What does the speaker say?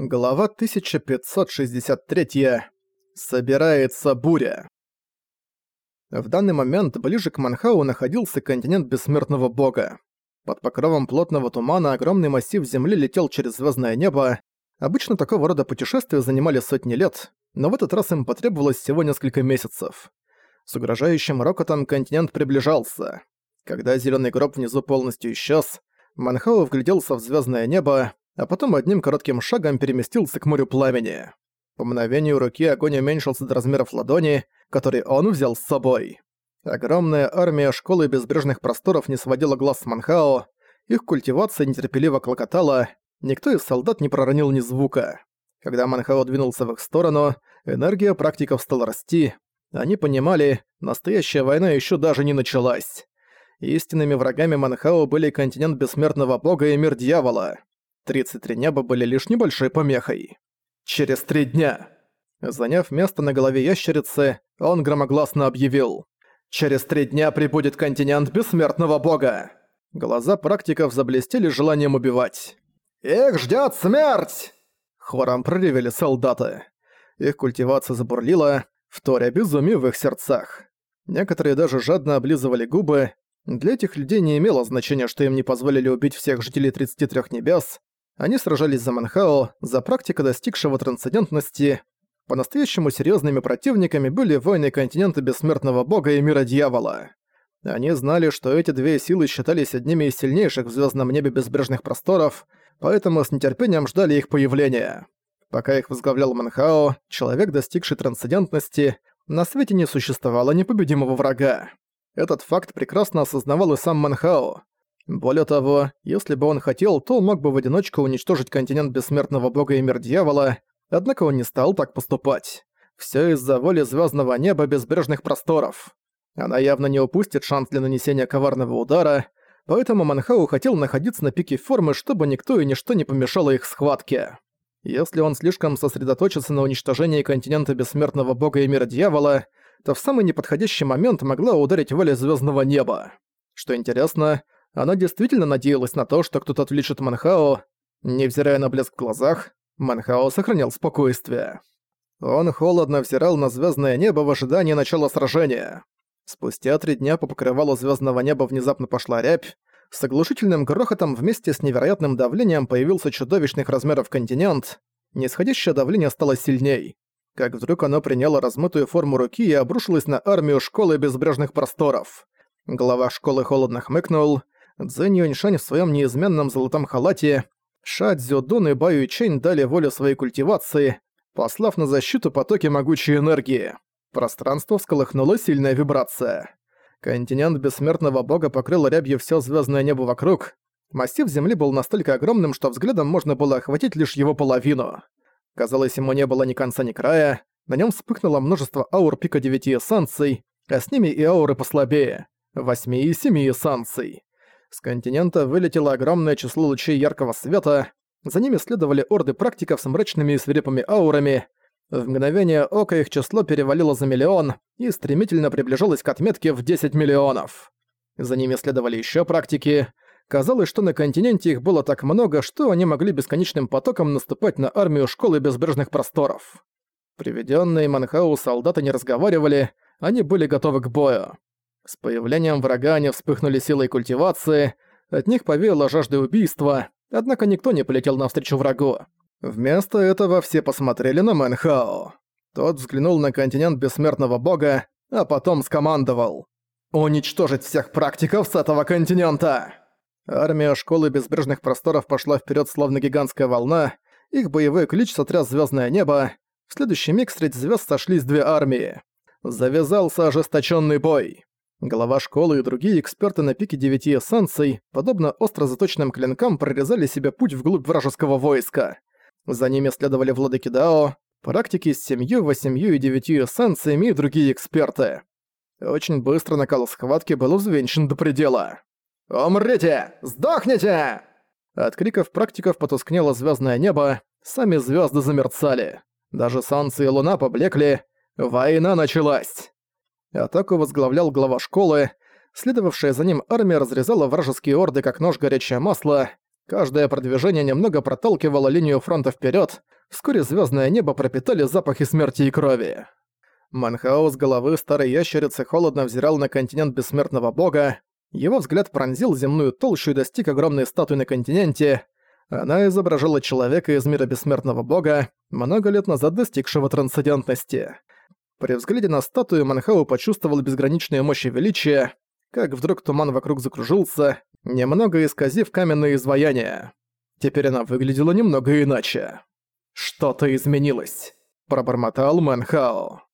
Глава 1563. Собирается буря. В данный момент ближе к Манхау находился континент Бессмертного Бога. Под покровом плотного тумана огромный массив Земли летел через звездное небо. Обычно такого рода путешествия занимали сотни лет, но в этот раз им потребовалось всего несколько месяцев. С угрожающим рокотом континент приближался. Когда зеленый гроб внизу полностью исчез, Манхау вгляделся в звездное небо, а потом одним коротким шагом переместился к морю пламени. По мгновению руки огонь уменьшился до размеров ладони, который он взял с собой. Огромная армия школы безбрежных просторов не сводила глаз с Манхао, их культивация нетерпеливо клокотала, никто из солдат не проронил ни звука. Когда Манхао двинулся в их сторону, энергия практиков стала расти, они понимали, настоящая война еще даже не началась. Истинными врагами Манхао были континент Бессмертного Бога и Мир Дьявола. 33 неба были лишь небольшой помехой. Через три дня. Заняв место на голове ящерицы, он громогласно объявил. «Через три дня прибудет континент Бессмертного Бога!» Глаза практиков заблестели желанием убивать. «Их ждет смерть!» Хором проревели солдаты. Их культивация забурлила, вторя безумие в их сердцах. Некоторые даже жадно облизывали губы. Для этих людей не имело значения, что им не позволили убить всех жителей 33 небес. Они сражались за Манхао, за практика достигшего трансцендентности. По-настоящему серьезными противниками были войны континента Бессмертного Бога и Мира Дьявола. Они знали, что эти две силы считались одними из сильнейших в звездном небе безбрежных просторов, поэтому с нетерпением ждали их появления. Пока их возглавлял Манхао, человек, достигший трансцендентности, на свете не существовало непобедимого врага. Этот факт прекрасно осознавал и сам Манхао. Более того, если бы он хотел, то мог бы в одиночку уничтожить континент бессмертного бога и мир дьявола, однако он не стал так поступать. Все из-за воли звездного неба безбрежных просторов. Она явно не упустит шанс для нанесения коварного удара, поэтому Манхау хотел находиться на пике формы, чтобы никто и ничто не помешало их схватке. Если он слишком сосредоточится на уничтожении континента бессмертного бога и мира дьявола, то в самый неподходящий момент могла ударить воля звездного неба. Что интересно, она действительно надеялась на то, что кто-то отвлечет Манхао. Невзирая на блеск в глазах, Манхао сохранял спокойствие. Он холодно взирал на звездное небо в ожидании начала сражения. Спустя три дня по покрывалу звездного неба внезапно пошла рябь. С оглушительным грохотом вместе с невероятным давлением появился чудовищных размеров континент. Нисходящее давление стало сильней. Как вдруг оно приняло размытую форму руки и обрушилось на армию школы безбрежных просторов. Глава школы холодно хмыкнул. Цзэнь Юньшань в своем неизменном золотом халате, Ша Цзюдун и Баю Чэнь дали волю своей культивации, послав на защиту потоки могучей энергии. Пространство всколыхнула сильная вибрация. Континент бессмертного бога покрыл рябью все звездное небо вокруг. Массив Земли был настолько огромным, что взглядом можно было охватить лишь его половину. Казалось, ему не было ни конца, ни края. На нем вспыхнуло множество аур пика девяти эссанций, а с ними и ауры послабее — восьми и семи эссанций. С континента вылетело огромное число лучей яркого света, за ними следовали орды практиков с мрачными и свирепыми аурами. В мгновение ока их число перевалило за миллион и стремительно приближалось к отметке в 10 миллионов. За ними следовали еще практики. Казалось, что на континенте их было так много, что они могли бесконечным потоком наступать на армию школы безбрежных просторов. Приведенные Манхау солдаты не разговаривали, они были готовы к бою. С появлением врага они вспыхнули силой культивации, от них повеяло жаждой убийства, однако никто не полетел навстречу врагу. Вместо этого все посмотрели на Мэнхао. Тот взглянул на континент бессмертного бога, а потом скомандовал. «Уничтожить всех практиков с этого континента!» Армия школы безбрежных просторов пошла вперед словно гигантская волна, их боевой ключ сотряс звездное небо, в следующий миг среди звезд сошлись две армии. Завязался ожесточенный бой. Глава школы и другие эксперты на пике девяти эссенций, подобно остро заточенным клинкам, прорезали себе путь вглубь вражеского войска. За ними следовали владыки Дао, практики с семью, восемью и девятью эссенциями и другие эксперты. Очень быстро накал схватки был взвенчан до предела. «Умрите! Сдохните!» От криков практиков потускнело звездное небо, сами звезды замерцали. Даже солнце и луна поблекли. Война началась. Атаку возглавлял глава школы. Следовавшая за ним армия разрезала вражеские орды как нож горячее масло. Каждое продвижение немного проталкивало линию фронта вперед, Вскоре звездное небо пропитали запахи смерти и крови. Манхао с головы старой ящерицы холодно взирал на континент бессмертного бога. Его взгляд пронзил земную толщу и достиг огромной статуи на континенте. Она изображала человека из мира бессмертного бога, много лет назад достигшего трансцендентности. При взгляде на статую Манхау почувствовал безграничную мощь и величие, как вдруг туман вокруг закружился, немного исказив каменное изваяние. Теперь она выглядела немного иначе. «Что-то изменилось», — пробормотал Манхао.